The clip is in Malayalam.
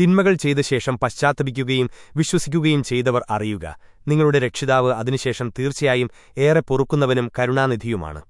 തിന്മകൾ ചെയ്ത ശേഷം പശ്ചാത്തപിക്കുകയും വിശ്വസിക്കുകയും ചെയ്തവർ അറിയുക. നിങ്ങളുടെ രക്ഷിതാവ് അതിനുശേഷം തീർച്ചയായും ഏറെ പൊറുക്കുന്നവനും കരുണാനിധിയുമാണ്.